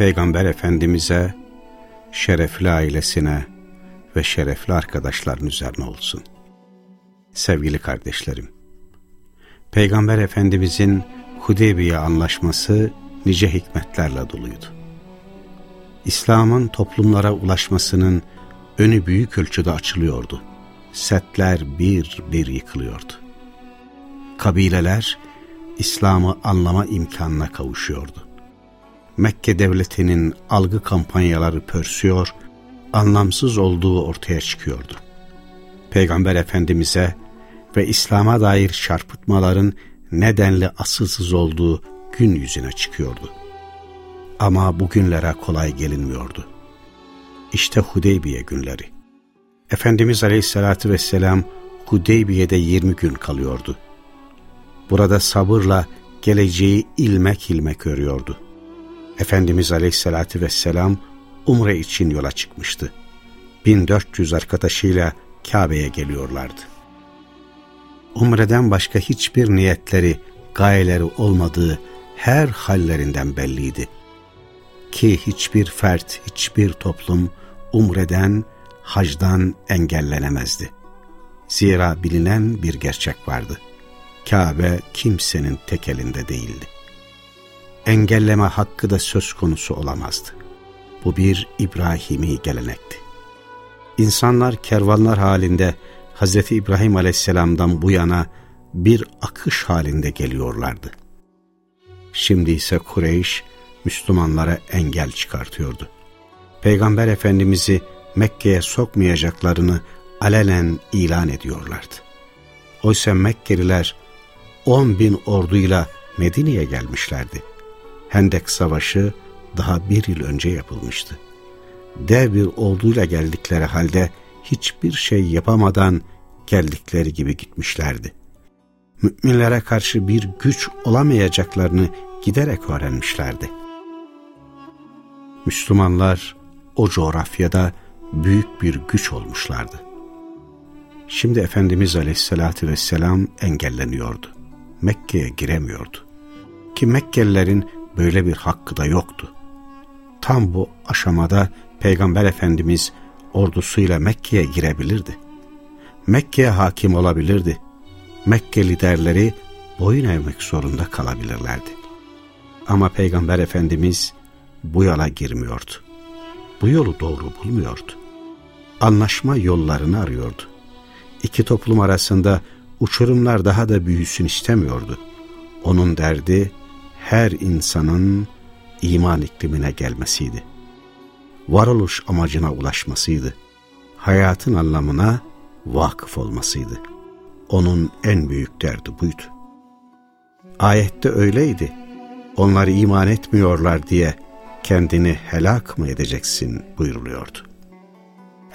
Peygamber Efendimiz'e, şerefli ailesine ve şerefli arkadaşların üzerine olsun. Sevgili kardeşlerim, Peygamber Efendimiz'in Hudeybiye anlaşması nice hikmetlerle doluydu. İslam'ın toplumlara ulaşmasının önü büyük ölçüde açılıyordu. Setler bir bir yıkılıyordu. Kabileler İslam'ı anlama imkanına kavuşuyordu. Mekke devletinin algı kampanyaları pörsüyor, anlamsız olduğu ortaya çıkıyordu. Peygamber Efendimiz'e ve İslam'a dair çarpıtmaların nedenli asılsız olduğu gün yüzüne çıkıyordu. Ama bugünlere kolay gelinmiyordu. İşte Hudeybiye günleri. Efendimiz Aleyhisselatü Vesselam Hudeybiye'de 20 gün kalıyordu. Burada sabırla geleceği ilmek ilmek örüyordu. Efendimiz Aleyhisselatü Vesselam Umre için yola çıkmıştı. 1400 arkadaşıyla Kabe'ye geliyorlardı. Umre'den başka hiçbir niyetleri, gayeleri olmadığı her hallerinden belliydi. Ki hiçbir fert, hiçbir toplum Umre'den, hacdan engellenemezdi. Zira bilinen bir gerçek vardı. Kabe kimsenin tek elinde değildi engelleme hakkı da söz konusu olamazdı. Bu bir İbrahimi gelenekti. İnsanlar kervanlar halinde Hz. İbrahim aleyhisselamdan bu yana bir akış halinde geliyorlardı. Şimdi ise Kureyş Müslümanlara engel çıkartıyordu. Peygamber Efendimiz'i Mekke'ye sokmayacaklarını alenen ilan ediyorlardı. Oysa Mekkeliler on bin orduyla Medine'ye gelmişlerdi. Hendek Savaşı daha bir yıl önce yapılmıştı. Dev bir orduyla geldikleri halde hiçbir şey yapamadan geldikleri gibi gitmişlerdi. Müminlere karşı bir güç olamayacaklarını giderek öğrenmişlerdi. Müslümanlar o coğrafyada büyük bir güç olmuşlardı. Şimdi Efendimiz Aleyhisselatü Vesselam engelleniyordu. Mekke'ye giremiyordu. Ki Mekkelilerin böyle bir hakkı da yoktu. Tam bu aşamada Peygamber Efendimiz ordusuyla Mekke'ye girebilirdi. Mekke'ye hakim olabilirdi. Mekke liderleri boyun eğmek zorunda kalabilirlerdi. Ama Peygamber Efendimiz bu yola girmiyordu. Bu yolu doğru bulmuyordu. Anlaşma yollarını arıyordu. İki toplum arasında uçurumlar daha da büyüsün istemiyordu. Onun derdi her insanın iman iklimine gelmesiydi. Varoluş amacına ulaşmasıydı. Hayatın anlamına vakıf olmasıydı. Onun en büyük derdi buydu. Ayette öyleydi. Onlar iman etmiyorlar diye kendini helak mı edeceksin buyuruluyordu.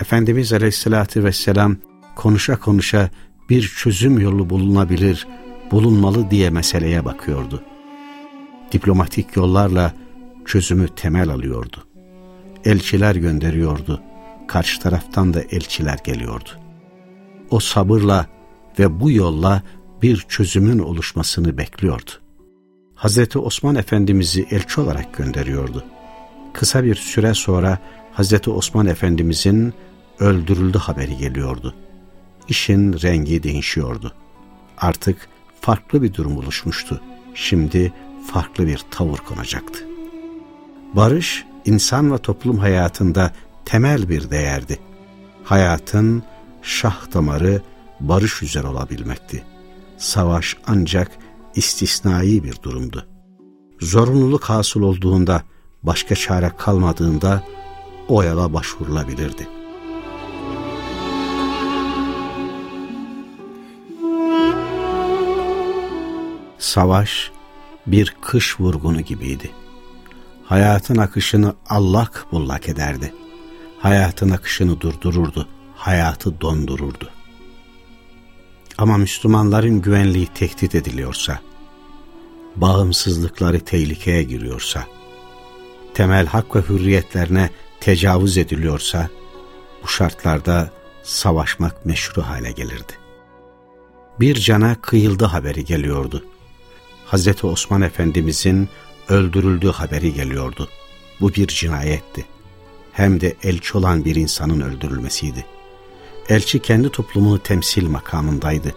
Efendimiz Aleyhisselatü Vesselam konuşa konuşa bir çözüm yolu bulunabilir, bulunmalı diye meseleye bakıyordu diplomatik yollarla çözümü temel alıyordu. Elçiler gönderiyordu. Karşı taraftan da elçiler geliyordu. O sabırla ve bu yolla bir çözümün oluşmasını bekliyordu. Hazreti Osman Efendimiz'i elçi olarak gönderiyordu. Kısa bir süre sonra Hazreti Osman Efendimiz'in öldürüldü haberi geliyordu. İşin rengi değişiyordu. Artık farklı bir durum oluşmuştu. Şimdi farklı bir tavır konacaktı. Barış, insan ve toplum hayatında temel bir değerdi. Hayatın şah damarı barış üzere olabilmekti. Savaş ancak istisnai bir durumdu. Zorunluluk hasıl olduğunda, başka çare kalmadığında o yola başvurulabilirdi. Savaş bir kış vurgunu gibiydi. hayatın akışını allak bullak ederdi. Hayatın akışını durdururdu, hayatı dondururdu. Ama Müslümanların güvenliği tehdit ediliyorsa, bağımsızlıkları tehlikeye giriyorsa, temel hak ve hürriyetlerine tecavüz ediliyorsa, bu şartlarda savaşmak meşru hale gelirdi. Bir cana kıyıldı haberi geliyordu. Hazreti Osman Efendimizin öldürüldüğü haberi geliyordu. Bu bir cinayetti. Hem de elçi olan bir insanın öldürülmesiydi. Elçi kendi toplumunu temsil makamındaydı.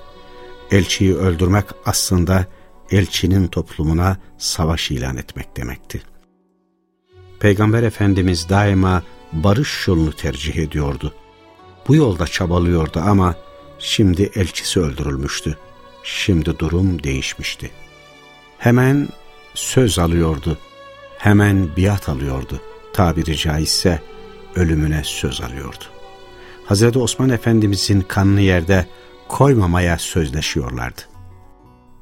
Elçiyi öldürmek aslında elçinin toplumuna savaş ilan etmek demekti. Peygamber Efendimiz daima barış yolunu tercih ediyordu. Bu yolda çabalıyordu ama şimdi elçisi öldürülmüştü. Şimdi durum değişmişti. Hemen söz alıyordu. Hemen biat alıyordu. Tabiri caizse ölümüne söz alıyordu. Hazreti Osman Efendimizin kanlı yerde koymamaya sözleşiyorlardı.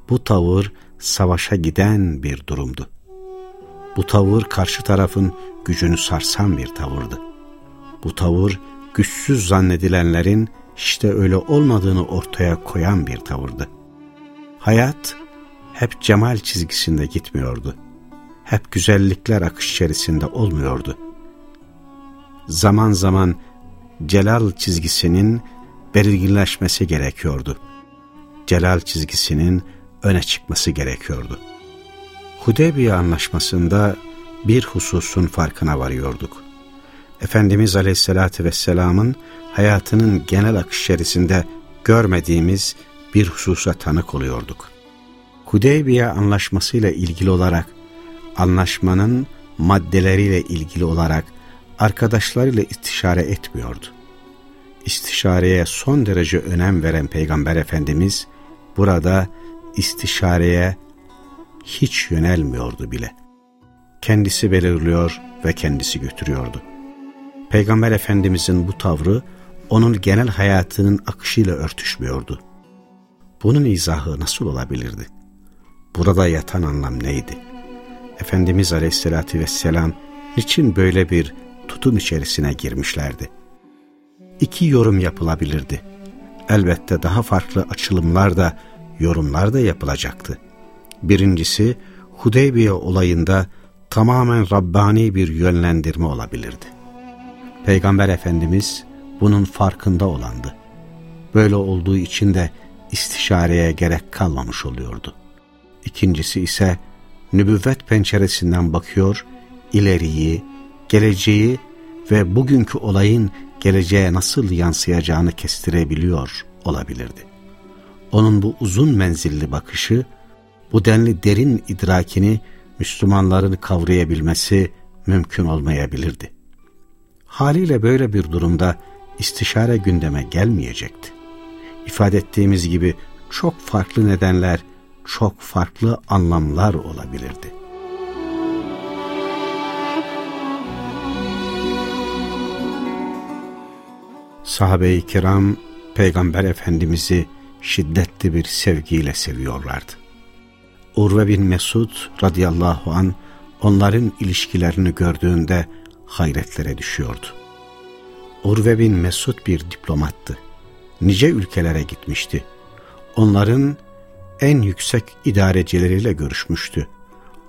Bu tavır savaşa giden bir durumdu. Bu tavır karşı tarafın gücünü sarsan bir tavırdı. Bu tavır güçsüz zannedilenlerin işte öyle olmadığını ortaya koyan bir tavırdı. Hayat hep cemal çizgisinde gitmiyordu. Hep güzellikler akış içerisinde olmuyordu. Zaman zaman celal çizgisinin belirginleşmesi gerekiyordu. Celal çizgisinin öne çıkması gerekiyordu. Hudeybiye anlaşmasında bir hususun farkına varıyorduk. Efendimiz Aleyhisselatü Vesselam'ın hayatının genel akış içerisinde görmediğimiz bir hususa tanık oluyorduk. Hudeybiye anlaşmasıyla ilgili olarak, anlaşmanın maddeleriyle ilgili olarak arkadaşlarıyla istişare etmiyordu. İstişareye son derece önem veren Peygamber Efendimiz, burada istişareye hiç yönelmiyordu bile. Kendisi belirliyor ve kendisi götürüyordu. Peygamber Efendimizin bu tavrı onun genel hayatının akışıyla örtüşmüyordu. Bunun izahı nasıl olabilirdi? Burada yatan anlam neydi? Efendimiz Aleyhisselatü Vesselam niçin böyle bir tutum içerisine girmişlerdi? İki yorum yapılabilirdi. Elbette daha farklı açılımlar da, yorumlar da yapılacaktı. Birincisi, Hudeybiye olayında tamamen Rabbani bir yönlendirme olabilirdi. Peygamber Efendimiz bunun farkında olandı. Böyle olduğu için de istişareye gerek kalmamış oluyordu. İkincisi ise nübüvvet penceresinden bakıyor, ileriyi, geleceği ve bugünkü olayın geleceğe nasıl yansıyacağını kestirebiliyor olabilirdi. Onun bu uzun menzilli bakışı, bu denli derin idrakini Müslümanların kavrayabilmesi mümkün olmayabilirdi. Haliyle böyle bir durumda istişare gündeme gelmeyecekti. İfade ettiğimiz gibi çok farklı nedenler, çok farklı anlamlar olabilirdi. Sahabe-i kiram Peygamber Efendimiz'i şiddetli bir sevgiyle seviyorlardı. Urve bin Mesud radıyallahu an onların ilişkilerini gördüğünde hayretlere düşüyordu. Urve bin Mesud bir diplomattı. Nice ülkelere gitmişti. Onların en yüksek idarecileriyle görüşmüştü.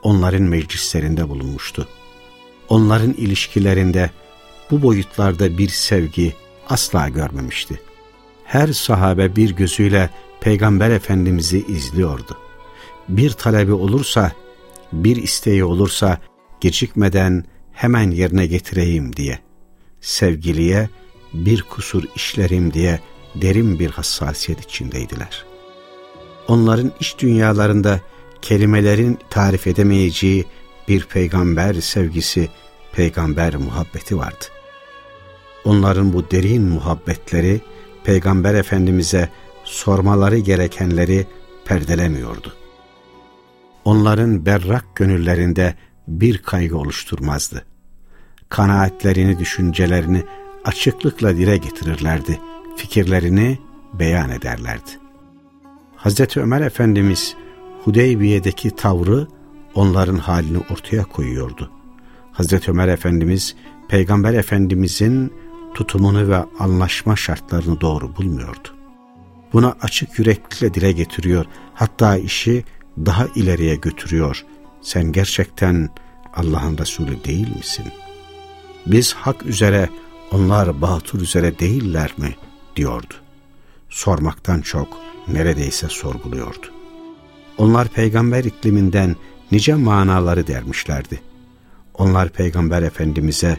Onların meclislerinde bulunmuştu. Onların ilişkilerinde bu boyutlarda bir sevgi asla görmemişti. Her sahabe bir gözüyle Peygamber Efendimiz'i izliyordu. Bir talebi olursa, bir isteği olursa gecikmeden hemen yerine getireyim diye. Sevgiliye bir kusur işlerim diye derin bir hassasiyet içindeydiler. Onların iç dünyalarında kelimelerin tarif edemeyeceği bir peygamber sevgisi, peygamber muhabbeti vardı. Onların bu derin muhabbetleri peygamber efendimize sormaları gerekenleri perdelemiyordu. Onların berrak gönüllerinde bir kaygı oluşturmazdı. Kanaatlerini, düşüncelerini açıklıkla dile getirirlerdi. Fikirlerini beyan ederlerdi. Hazreti Ömer Efendimiz Hudeybiye'deki tavrı onların halini ortaya koyuyordu. Hazreti Ömer Efendimiz, Peygamber Efendimizin tutumunu ve anlaşma şartlarını doğru bulmuyordu. Buna açık yürekliyle dile getiriyor, hatta işi daha ileriye götürüyor. Sen gerçekten Allah'ın Resulü değil misin? Biz hak üzere, onlar batıl üzere değiller mi? diyordu. Sormaktan çok neredeyse sorguluyordu. Onlar peygamber ikliminden nice manaları dermişlerdi. Onlar peygamber efendimize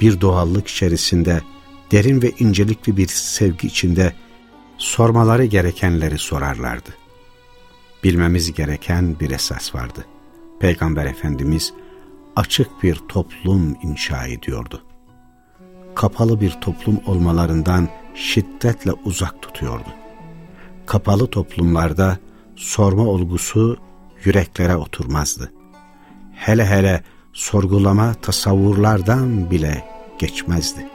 bir doğallık içerisinde, derin ve incelikli bir sevgi içinde sormaları gerekenleri sorarlardı. Bilmemiz gereken bir esas vardı. Peygamber Efendimiz açık bir toplum inşa ediyordu. Kapalı bir toplum olmalarından şiddetle uzak tutuyordu. Kapalı toplumlarda sorma olgusu yüreklere oturmazdı. Hele hele sorgulama tasavvurlardan bile geçmezdi.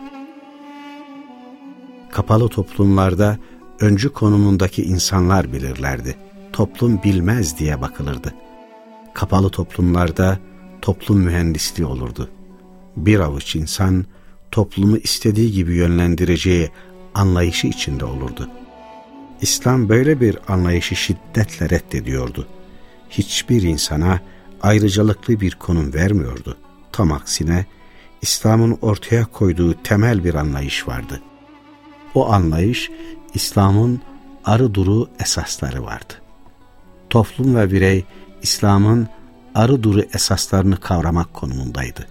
Kapalı toplumlarda öncü konumundaki insanlar bilirlerdi. Toplum bilmez diye bakılırdı. Kapalı toplumlarda toplum mühendisliği olurdu. Bir avuç insan toplumu istediği gibi yönlendireceği anlayışı içinde olurdu. İslam böyle bir anlayışı şiddetle reddediyordu. Hiçbir insana ayrıcalıklı bir konum vermiyordu. Tam aksine İslam'ın ortaya koyduğu temel bir anlayış vardı. O anlayış İslam'ın arı duru esasları vardı. Toplum ve birey İslam'ın arı duru esaslarını kavramak konumundaydı.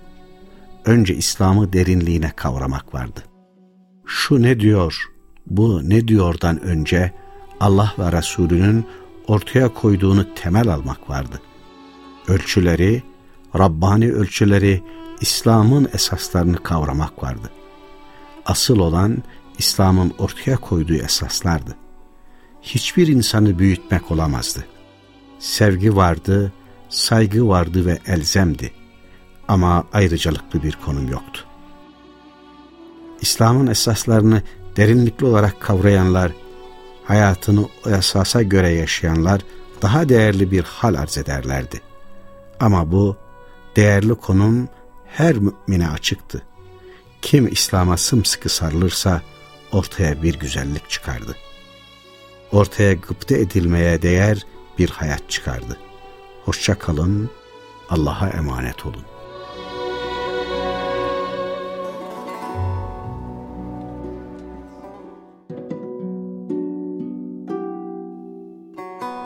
Önce İslam'ı derinliğine kavramak vardı. Şu ne diyor, bu ne diyordan önce Allah ve Resulünün ortaya koyduğunu temel almak vardı. Ölçüleri, Rabbani ölçüleri, İslam'ın esaslarını kavramak vardı. Asıl olan İslam'ın ortaya koyduğu esaslardı. Hiçbir insanı büyütmek olamazdı. Sevgi vardı, saygı vardı ve elzemdi. Ama ayrıcalıklı bir konum yoktu. İslam'ın esaslarını derinlikli olarak kavrayanlar, hayatını o esasa göre yaşayanlar daha değerli bir hal arz ederlerdi. Ama bu değerli konum her mümine açıktı. Kim İslam'a sımsıkı sarılırsa ortaya bir güzellik çıkardı. Ortaya gıpta edilmeye değer bir hayat çıkardı. Hoşça kalın, Allah'a emanet olun.